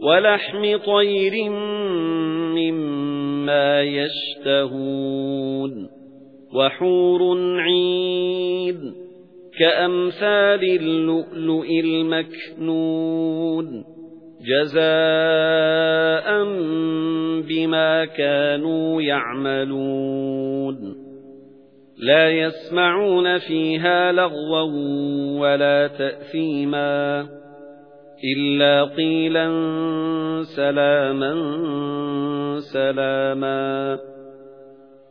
ولحم طير مما يشتهون وحور عيد كأمثال اللؤلؤ المكنون جزاء بما كانوا يعملون لا يسمعون فيها لغوا ولا تأثيما إلا قيلا سلاما سلاما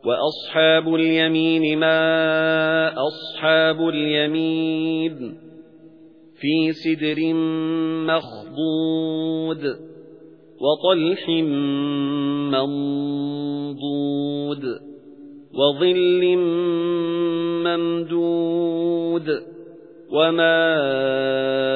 وأصحاب اليمين ما أصحاب اليمين في سدر مخضود وطلح منضود وظل ممدود وماء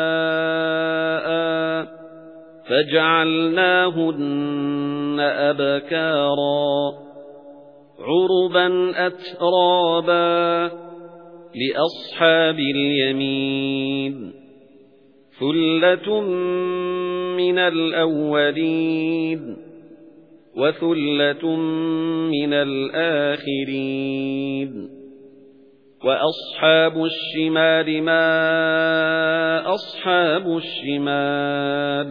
فجعلناهن أبكارا عربا أترابا لأصحاب اليمين ثلة من الأولين وثلة من الآخرين وأصحاب الشمال ما أصحاب الشمال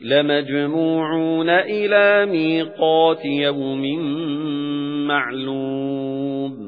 لَمَجْمُوعُونَ إِلَى مِيقَاتِ يَوْمٍ مَّعْلُومٍ.